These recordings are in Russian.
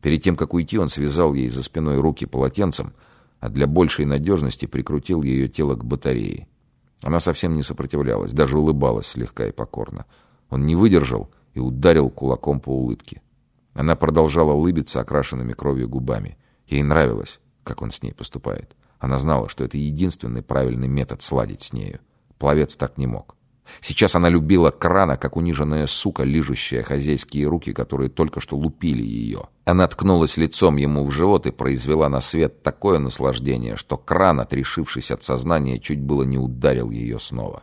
Перед тем, как уйти, он связал ей за спиной руки полотенцем, а для большей надежности прикрутил ее тело к батарее. Она совсем не сопротивлялась, даже улыбалась слегка и покорно. Он не выдержал и ударил кулаком по улыбке. Она продолжала улыбиться окрашенными кровью губами. Ей нравилось, как он с ней поступает. Она знала, что это единственный правильный метод сладить с нею. Пловец так не мог. Сейчас она любила крана, как униженная сука, лижущая хозяйские руки, которые только что лупили ее. Она ткнулась лицом ему в живот и произвела на свет такое наслаждение, что кран, отрешившись от сознания, чуть было не ударил ее снова.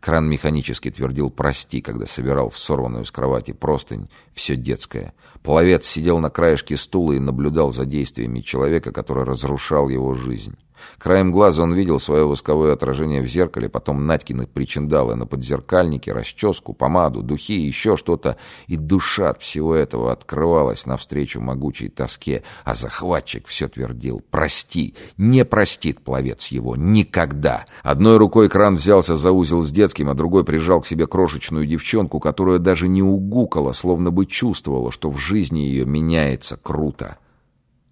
Кран механически твердил «прости», когда собирал в сорванную с кровати простынь, все детское. Пловец сидел на краешке стула и наблюдал за действиями человека, который разрушал его жизнь. Краем глаза он видел свое восковое отражение в зеркале, потом Надькины причиндалы на подзеркальнике, расческу, помаду, духи и еще что-то, и душа от всего этого открывалась навстречу могучей тоске, а захватчик все твердил «Прости!» Не простит пловец его никогда. Одной рукой кран взялся за узел с детским, а другой прижал к себе крошечную девчонку, которая даже не угукала, словно бы чувствовала, что в жизни ее меняется круто.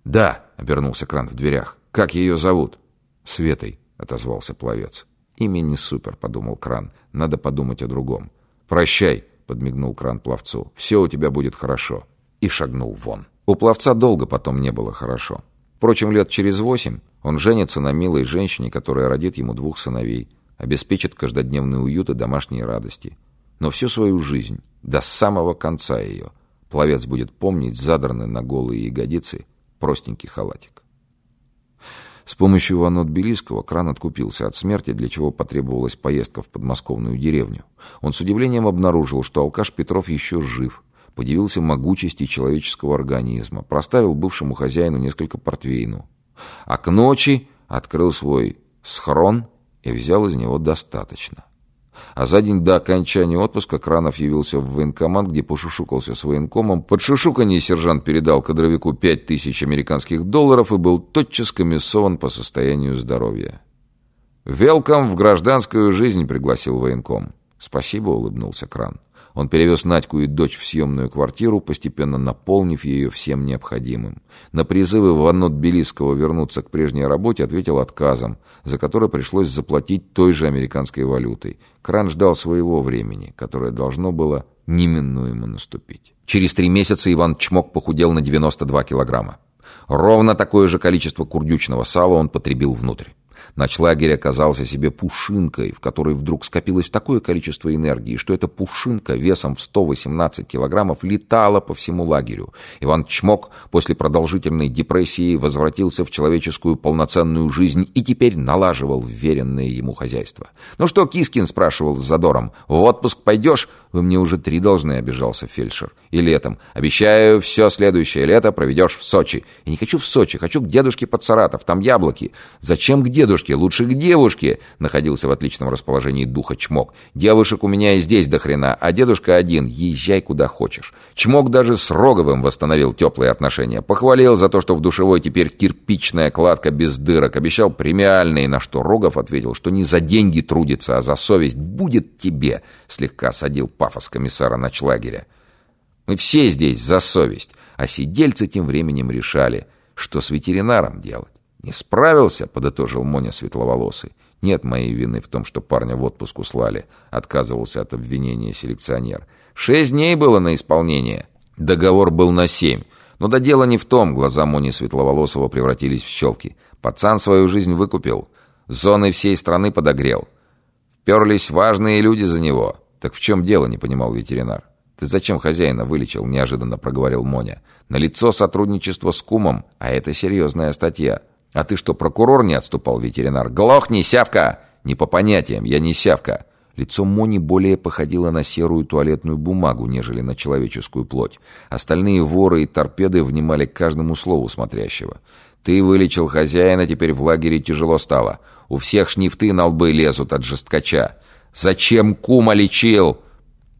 «Да», — обернулся кран в дверях, — «как ее зовут?» «Светой», — отозвался пловец. «Имя не супер», — подумал Кран. «Надо подумать о другом». «Прощай», — подмигнул Кран пловцу. «Все у тебя будет хорошо». И шагнул вон. У пловца долго потом не было хорошо. Впрочем, лет через восемь он женится на милой женщине, которая родит ему двух сыновей, обеспечит каждодневный уют и домашние радости. Но всю свою жизнь, до самого конца ее, пловец будет помнить задранный на голые ягодицы простенький халатик. С помощью Вано Тбилисского кран откупился от смерти, для чего потребовалась поездка в подмосковную деревню. Он с удивлением обнаружил, что алкаш Петров еще жив, подивился могучести человеческого организма, проставил бывшему хозяину несколько портвейну. А к ночи открыл свой схрон и взял из него достаточно. А за день до окончания отпуска Кранов явился в военкомат, где пошушукался с военкомом. Под шушуканье сержант передал кадровику пять тысяч американских долларов и был тотчас комиссован по состоянию здоровья. «Велкам в гражданскую жизнь», — пригласил военком. «Спасибо», — улыбнулся Кран. Он перевез Надьку и дочь в съемную квартиру, постепенно наполнив ее всем необходимым. На призывы Ванно Тбилисского вернуться к прежней работе ответил отказом, за который пришлось заплатить той же американской валютой. Кран ждал своего времени, которое должно было неминуемо наступить. Через три месяца Иван Чмок похудел на 92 килограмма. Ровно такое же количество курдючного сала он потребил внутрь. Ночлagерь оказался себе пушинкой, в которой вдруг скопилось такое количество энергии, что эта пушинка весом в 118 килограммов летала по всему лагерю. Иван Чмок после продолжительной депрессии возвратился в человеческую полноценную жизнь и теперь налаживал веренное ему хозяйство. «Ну что, Кискин?» — спрашивал с задором. «В отпуск пойдешь?» «Вы мне уже три должны», — обижался фельдшер. «И летом. Обещаю, все следующее лето проведешь в Сочи. Я не хочу в Сочи, хочу к дедушке под Саратов, там яблоки». «Зачем к дедушке? Лучше к девушке», — находился в отличном расположении духа Чмок. «Девушек у меня и здесь до хрена, а дедушка один. Езжай куда хочешь». Чмок даже с Роговым восстановил теплые отношения. Похвалил за то, что в душевой теперь кирпичная кладка без дырок. Обещал премиальные, на что Рогов ответил, что не за деньги трудится, а за совесть. «Будет тебе», — слегка осадил пафос комиссара ночлагеря. Мы все здесь за совесть, а сидельцы тем временем решали, что с ветеринаром делать. «Не справился?» — подытожил Моня светловолосый. «Нет моей вины в том, что парня в отпуск услали», — отказывался от обвинения селекционер. «Шесть дней было на исполнение. Договор был на семь. Но да дело не в том, глаза Мони Светловолосого превратились в щелки. Пацан свою жизнь выкупил. Зоны всей страны подогрел. Вперлись важные люди за него. «Так в чем дело?» — не понимал ветеринар. «Ты зачем хозяина вылечил?» — неожиданно проговорил Моня. «На лицо сотрудничество с кумом, а это серьезная статья. А ты что, прокурор не отступал, ветеринар? Глохни, сявка!» «Не по понятиям, я не сявка». Лицо Мони более походило на серую туалетную бумагу, нежели на человеческую плоть. Остальные воры и торпеды внимали каждому слову смотрящего. «Ты вылечил хозяина, теперь в лагере тяжело стало. У всех шнифты на лбы лезут от жесткача. Зачем кума лечил?»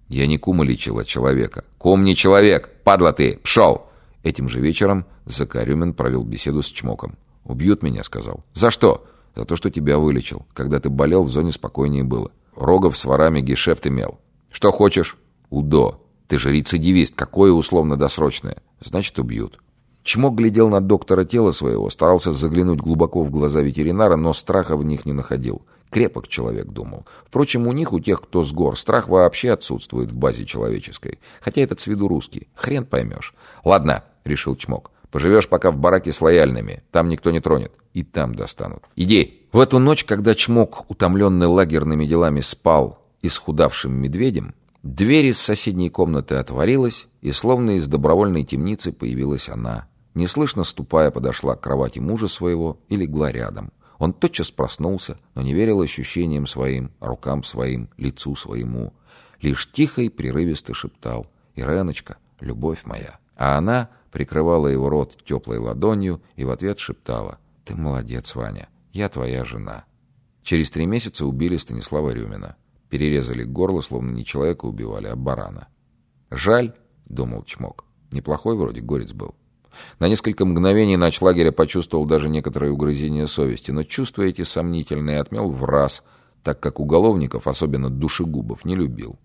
«Я не кума лечил, а человека». «Кум не человек! Падла ты! Пшел!» Этим же вечером Закарюмин провел беседу с Чмоком. «Убьют меня», — сказал. «За что?» «За то, что тебя вылечил. Когда ты болел, в зоне спокойнее было. Рогов с ворами гешефт имел. Что хочешь?» «УДО. Ты же рецидивист. Какое условно-досрочное?» «Значит, убьют». Чмок глядел на доктора тела своего, старался заглянуть глубоко в глаза ветеринара, но страха в них не находил. Крепок человек, думал. Впрочем, у них, у тех, кто с гор, страх вообще отсутствует в базе человеческой. Хотя этот с виду русский. Хрен поймешь. «Ладно», — решил Чмок. «Поживешь пока в бараке с лояльными. Там никто не тронет. И там достанут. Иди!» В эту ночь, когда Чмок, утомленный лагерными делами, спал исхудавшим медведем, дверь из соседней комнаты отворилась, и словно из добровольной темницы появилась она. Неслышно ступая, подошла к кровати мужа своего и легла рядом. Он тотчас проснулся, но не верил ощущениям своим, рукам своим, лицу своему. Лишь тихо и прерывисто шептал «Иреночка, любовь моя». А она прикрывала его рот теплой ладонью и в ответ шептала «Ты молодец, Ваня, я твоя жена». Через три месяца убили Станислава Рюмина. Перерезали горло, словно не человека убивали, а барана. «Жаль», — думал Чмок, — неплохой вроде горец был. На несколько мгновений ночлагеря почувствовал даже некоторое угрызение совести, но чувства эти сомнительные отмел в раз, так как уголовников, особенно душегубов, не любил.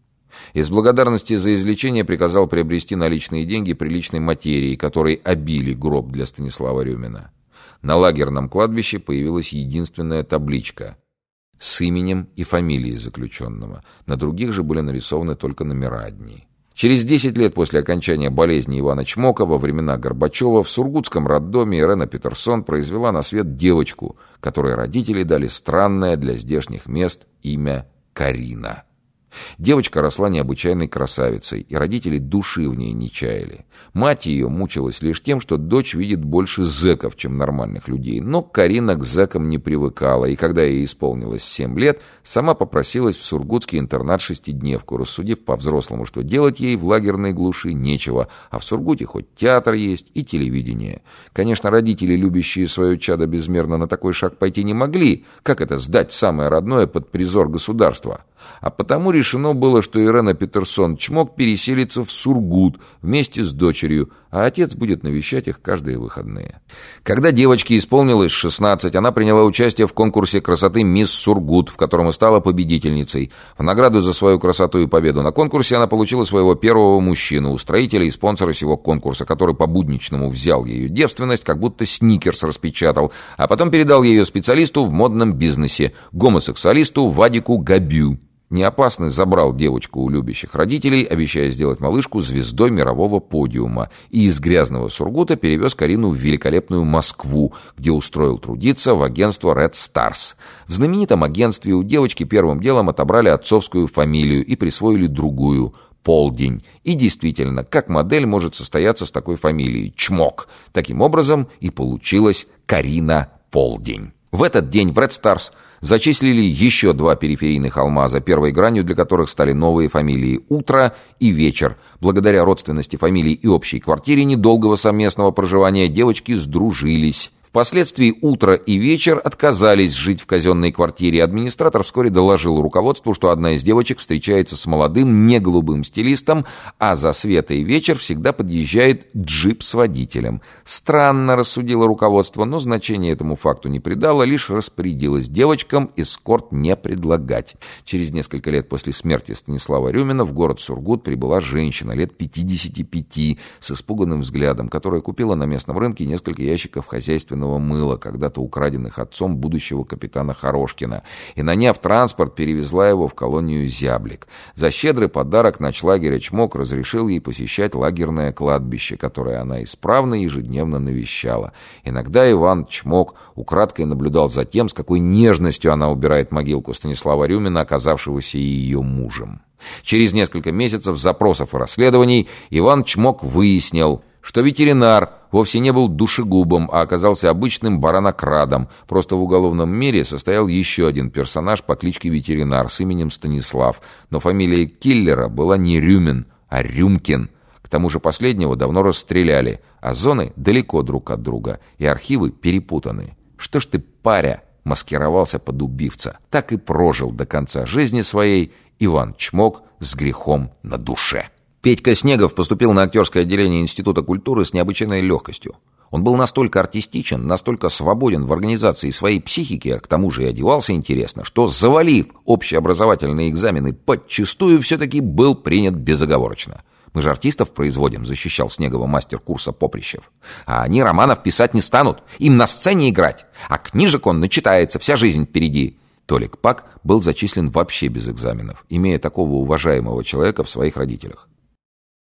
Из благодарности за излечение приказал приобрести наличные деньги приличной материи, которой обили гроб для Станислава Рюмина. На лагерном кладбище появилась единственная табличка с именем и фамилией заключенного. На других же были нарисованы только номера одни. Через 10 лет после окончания болезни Ивана Чмока во времена Горбачева в Сургутском роддоме Ирена Петерсон произвела на свет девочку, которой родители дали странное для здешних мест имя Карина. Девочка росла необычайной красавицей, и родители души в ней не чаяли. Мать ее мучилась лишь тем, что дочь видит больше зэков, чем нормальных людей. Но Карина к зэкам не привыкала, и когда ей исполнилось семь лет, сама попросилась в сургутский интернат-шестидневку, рассудив по-взрослому, что делать ей в лагерной глуши нечего, а в Сургуте хоть театр есть и телевидение. Конечно, родители, любящие свое чадо безмерно, на такой шаг пойти не могли. Как это сдать самое родное под призор государства? А потому решено было, что Ирена Петерсон Чмок переселится в Сургут вместе с дочерью, а отец будет навещать их каждые выходные. Когда девочке исполнилось 16, она приняла участие в конкурсе красоты «Мисс Сургут», в котором и стала победительницей. В награду за свою красоту и победу на конкурсе она получила своего первого мужчину, устроителя и спонсора сего конкурса, который по-будничному взял ее девственность, как будто сникерс распечатал, а потом передал ее специалисту в модном бизнесе, гомосексуалисту Вадику Габю. Неопасный забрал девочку у любящих родителей, обещая сделать малышку звездой мирового подиума, и из грязного Сургута перевез Карину в великолепную Москву, где устроил трудиться в агентство Red Stars. В знаменитом агентстве у девочки первым делом отобрали отцовскую фамилию и присвоили другую – Полдень. И действительно, как модель может состояться с такой фамилией? Чмок. Таким образом и получилась Карина Полдень. В этот день в Red Stars зачислили еще два периферийных алмаза, первой гранью для которых стали новые фамилии «Утро» и «Вечер». Благодаря родственности фамилий и общей квартире недолгого совместного проживания девочки сдружились. Впоследствии утро и вечер отказались жить в казенной квартире. Администратор вскоре доложил руководству, что одна из девочек встречается с молодым, не голубым стилистом, а за Света и вечер всегда подъезжает джип с водителем. Странно, рассудило руководство, но значение этому факту не придало, лишь распорядилось девочкам эскорт не предлагать. Через несколько лет после смерти Станислава Рюмина в город Сургут прибыла женщина лет 55 с испуганным взглядом, которая купила на местном рынке несколько ящиков хозяйственного собственного мыла, когда-то украденных отцом будущего капитана Хорошкина, и, наняв транспорт, перевезла его в колонию Зяблик. За щедрый подарок ночлагеря Чмок разрешил ей посещать лагерное кладбище, которое она исправно ежедневно навещала. Иногда Иван Чмок украдкой наблюдал за тем, с какой нежностью она убирает могилку Станислава Рюмина, оказавшегося ее мужем. Через несколько месяцев запросов и расследований Иван Чмок выяснил, что ветеринар вовсе не был душегубом, а оказался обычным баранокрадом. Просто в уголовном мире состоял еще один персонаж по кличке Ветеринар с именем Станислав, но фамилия киллера была не Рюмин, а Рюмкин. К тому же последнего давно расстреляли, а зоны далеко друг от друга, и архивы перепутаны. Что ж ты, паря, маскировался под убивца? Так и прожил до конца жизни своей Иван Чмок с грехом на душе. Петька Снегов поступил на актерское отделение Института культуры с необычайной легкостью. Он был настолько артистичен, настолько свободен в организации своей психики, а к тому же и одевался интересно, что, завалив общеобразовательные экзамены подчистую, все-таки был принят безоговорочно. Мы же артистов производим, защищал Снегова мастер курса Поприщев. А они романов писать не станут, им на сцене играть. А книжек он начитается, вся жизнь впереди. Толик Пак был зачислен вообще без экзаменов, имея такого уважаемого человека в своих родителях.